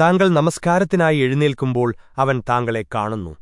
താങ്കൾ നമസ്കാരത്തിനായി എഴുന്നേൽക്കുമ്പോൾ അവൻ താങ്കളെ കാണുന്നു.